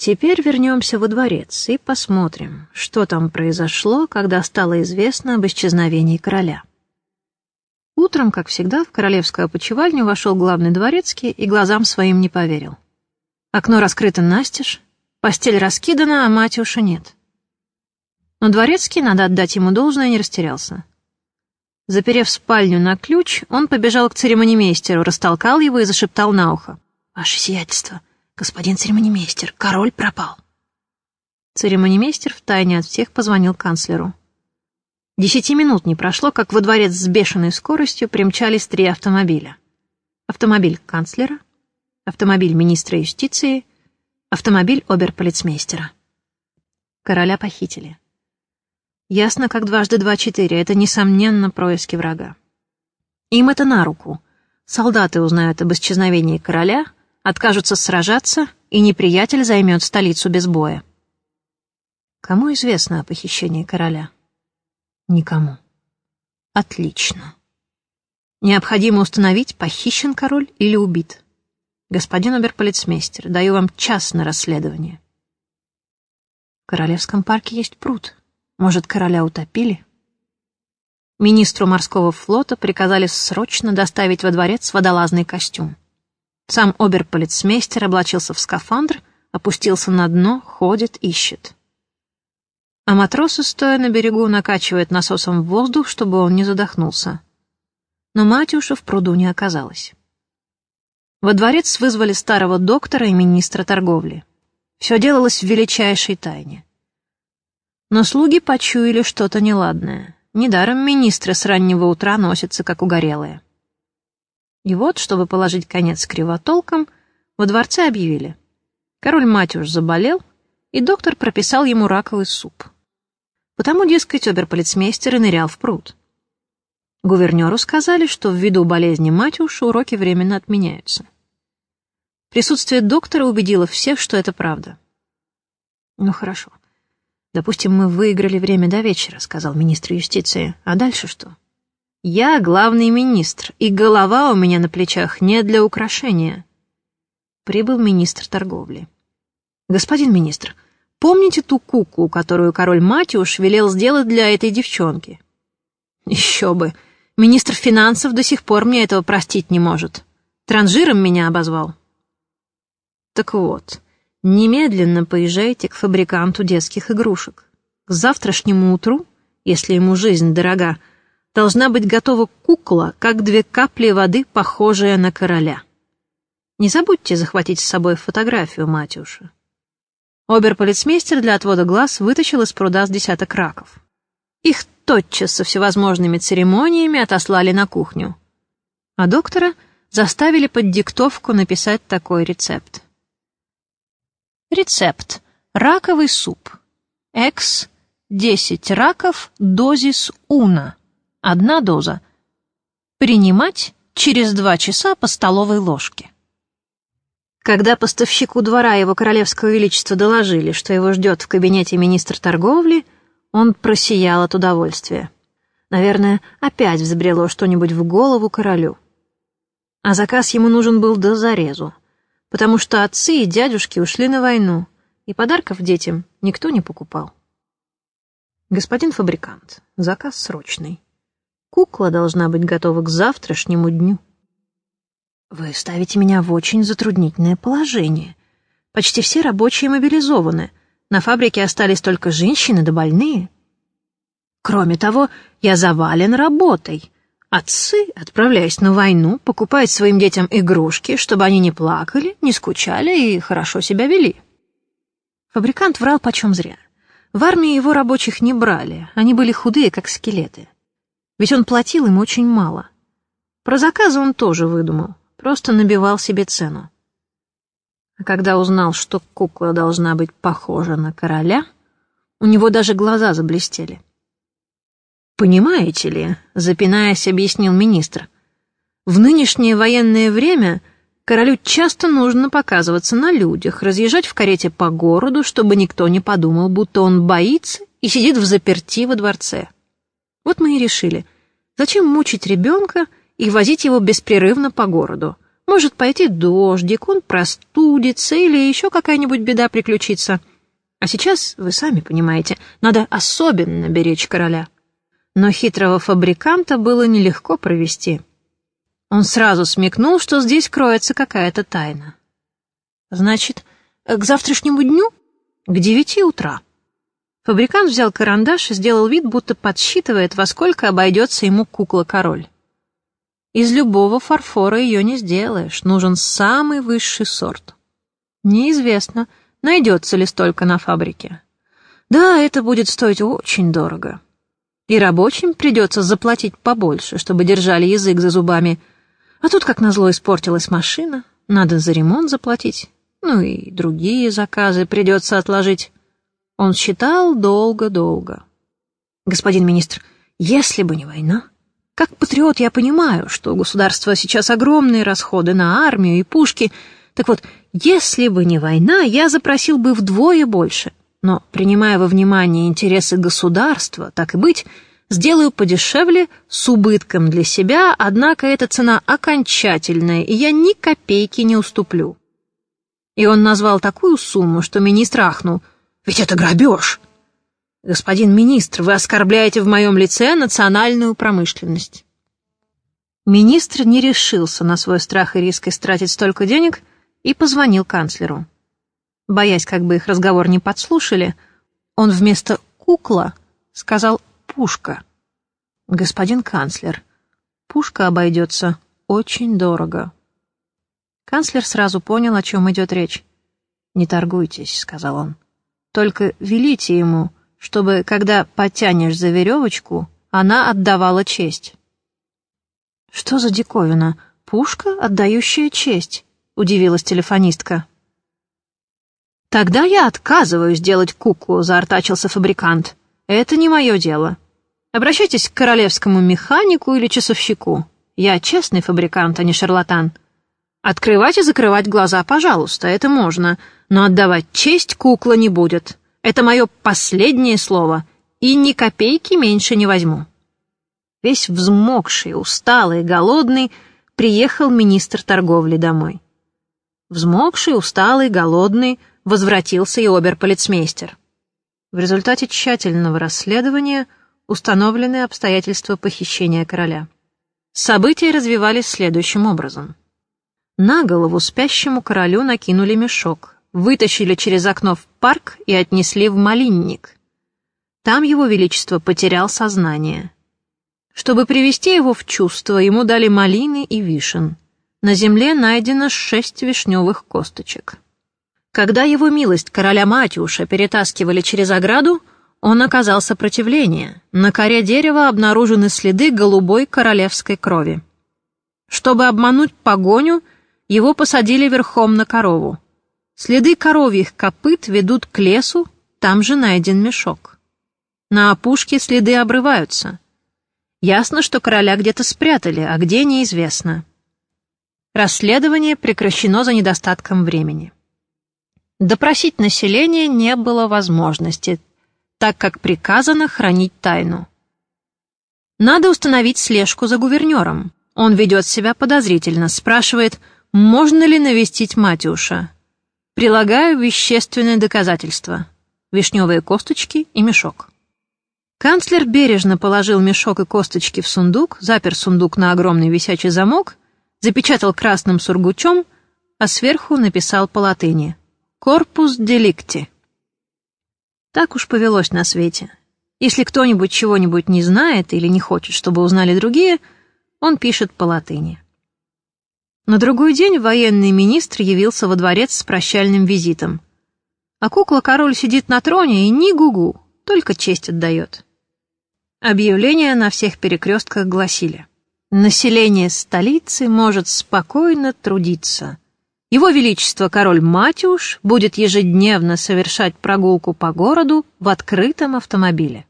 Теперь вернемся во дворец и посмотрим, что там произошло, когда стало известно об исчезновении короля. Утром, как всегда, в королевскую опочивальню вошел главный дворецкий и глазам своим не поверил. Окно раскрыто настежь, постель раскидана, а Матюша нет. Но дворецкий, надо отдать ему должное, не растерялся. Заперев спальню на ключ, он побежал к церемонимейстеру, растолкал его и зашептал на ухо. «Ваше сиятельство, господин церемонимейстер, король пропал». Церемонимейстер втайне от всех позвонил канцлеру. Десяти минут не прошло, как во дворец с бешеной скоростью примчались три автомобиля. Автомобиль канцлера, автомобиль министра юстиции, автомобиль оберполицмейстера. Короля похитили. Ясно, как дважды два четыре, это, несомненно, происки врага. Им это на руку. Солдаты узнают об исчезновении короля, откажутся сражаться, и неприятель займет столицу без боя. Кому известно о похищении короля? Никому. Отлично. Необходимо установить, похищен король или убит. Господин оберполицмейстер, даю вам час на расследование. В Королевском парке есть пруд. Может, короля утопили? Министру морского флота приказали срочно доставить во дворец водолазный костюм. Сам оберполицмейстер облачился в скафандр, опустился на дно, ходит, ищет а матросы, стоя на берегу, накачивают насосом воздух, чтобы он не задохнулся. Но Матюша в пруду не оказалось. Во дворец вызвали старого доктора и министра торговли. Все делалось в величайшей тайне. Но слуги почуяли что-то неладное. Недаром министры с раннего утра носятся, как угорелые. И вот, чтобы положить конец кривотолкам, во дворце объявили. Король Матюш заболел, и доктор прописал ему раковый суп. Потому, дескать, оберполицмейстер и нырял в пруд. Гувернеру сказали, что ввиду болезни Матюша уроки временно отменяются. Присутствие доктора убедило всех, что это правда. «Ну хорошо. Допустим, мы выиграли время до вечера», — сказал министр юстиции. «А дальше что?» «Я главный министр, и голова у меня на плечах не для украшения». Прибыл министр торговли. «Господин министр, Помните ту куклу, которую король Матюш велел сделать для этой девчонки? Еще бы. Министр финансов до сих пор мне этого простить не может. Транжиром меня обозвал. Так вот, немедленно поезжайте к фабриканту детских игрушек. К завтрашнему утру, если ему жизнь дорога, должна быть готова кукла, как две капли воды, похожая на короля. Не забудьте захватить с собой фотографию Матюша. Оберполицмейстер для отвода глаз вытащил из пруда с десяток раков. Их тотчас со всевозможными церемониями отослали на кухню. А доктора заставили под диктовку написать такой рецепт. Рецепт. Раковый суп. Экс. 10 раков. Дозис уна. Одна доза. Принимать через два часа по столовой ложке. Когда поставщику двора его королевского величества доложили, что его ждет в кабинете министр торговли, он просиял от удовольствия. Наверное, опять взбрело что-нибудь в голову королю. А заказ ему нужен был до зарезу, потому что отцы и дядюшки ушли на войну, и подарков детям никто не покупал. Господин фабрикант, заказ срочный. Кукла должна быть готова к завтрашнему дню. Вы ставите меня в очень затруднительное положение. Почти все рабочие мобилизованы. На фабрике остались только женщины да больные. Кроме того, я завален работой. Отцы, отправляясь на войну, покупают своим детям игрушки, чтобы они не плакали, не скучали и хорошо себя вели. Фабрикант врал почем зря. В армии его рабочих не брали, они были худые, как скелеты. Ведь он платил им очень мало. Про заказы он тоже выдумал. Просто набивал себе цену. А когда узнал, что кукла должна быть похожа на короля, у него даже глаза заблестели. «Понимаете ли», — запинаясь, объяснил министр, «в нынешнее военное время королю часто нужно показываться на людях, разъезжать в карете по городу, чтобы никто не подумал, будто он боится и сидит в заперти во дворце. Вот мы и решили, зачем мучить ребенка, и возить его беспрерывно по городу. Может пойти дождик, он простудится или еще какая-нибудь беда приключится. А сейчас, вы сами понимаете, надо особенно беречь короля. Но хитрого фабриканта было нелегко провести. Он сразу смекнул, что здесь кроется какая-то тайна. Значит, к завтрашнему дню? К девяти утра. Фабрикант взял карандаш и сделал вид, будто подсчитывает, во сколько обойдется ему кукла-король. Из любого фарфора ее не сделаешь, нужен самый высший сорт. Неизвестно, найдется ли столько на фабрике. Да, это будет стоить очень дорого. И рабочим придется заплатить побольше, чтобы держали язык за зубами. А тут, как назло, испортилась машина, надо за ремонт заплатить. Ну и другие заказы придется отложить. Он считал долго-долго. Господин министр, если бы не война, как патриот я понимаю, что у государства сейчас огромные расходы на армию и пушки. Так вот, если бы не война, я запросил бы вдвое больше. Но, принимая во внимание интересы государства, так и быть, сделаю подешевле, с убытком для себя, однако эта цена окончательная, и я ни копейки не уступлю. И он назвал такую сумму, что министр ахнул. «Ведь это грабеж!» «Господин министр, вы оскорбляете в моем лице национальную промышленность». Министр не решился на свой страх и риск истратить столько денег и позвонил канцлеру. Боясь, как бы их разговор не подслушали, он вместо «кукла» сказал «пушка». «Господин канцлер, пушка обойдется очень дорого». Канцлер сразу понял, о чем идет речь. «Не торгуйтесь», — сказал он. «Только велите ему, чтобы, когда потянешь за веревочку, она отдавала честь. «Что за диковина? Пушка, отдающая честь?» — удивилась телефонистка. «Тогда я отказываюсь делать куклу», — заортачился фабрикант. «Это не мое дело. Обращайтесь к королевскому механику или часовщику. Я честный фабрикант, а не шарлатан. Открывать и закрывать глаза, пожалуйста, это можно, но отдавать честь кукла не будет. Это мое последнее слово, и ни копейки меньше не возьму. Весь взмокший, усталый, голодный, приехал министр торговли домой. Взмокший, усталый, голодный, возвратился и оберполицмейстер. В результате тщательного расследования установлены обстоятельства похищения короля. События развивались следующим образом. На голову спящему королю накинули мешок, вытащили через окно в парк и отнесли в малинник. Там его величество потерял сознание. Чтобы привести его в чувство, ему дали малины и вишен. На земле найдено шесть вишневых косточек. Когда его милость короля Матюша перетаскивали через ограду, он оказал сопротивление. На коре дерева обнаружены следы голубой королевской крови. Чтобы обмануть погоню, его посадили верхом на корову. Следы коровьих копыт ведут к лесу, там же найден мешок. На опушке следы обрываются. Ясно, что короля где-то спрятали, а где неизвестно. Расследование прекращено за недостатком времени. Допросить население не было возможности, так как приказано хранить тайну. Надо установить слежку за гувернером. Он ведет себя подозрительно, спрашивает, можно ли навестить Матюша. Прилагаю вещественные доказательства. Вишневые косточки и мешок. Канцлер бережно положил мешок и косточки в сундук, запер сундук на огромный висячий замок, запечатал красным сургучом, а сверху написал по латыни «Корпус деликти». Так уж повелось на свете. Если кто-нибудь чего-нибудь не знает или не хочет, чтобы узнали другие, он пишет по латыни. На другой день военный министр явился во дворец с прощальным визитом. А кукла-король сидит на троне и ни гугу, только честь отдает. Объявления на всех перекрестках гласили. Население столицы может спокойно трудиться. Его Величество король Матюш будет ежедневно совершать прогулку по городу в открытом автомобиле.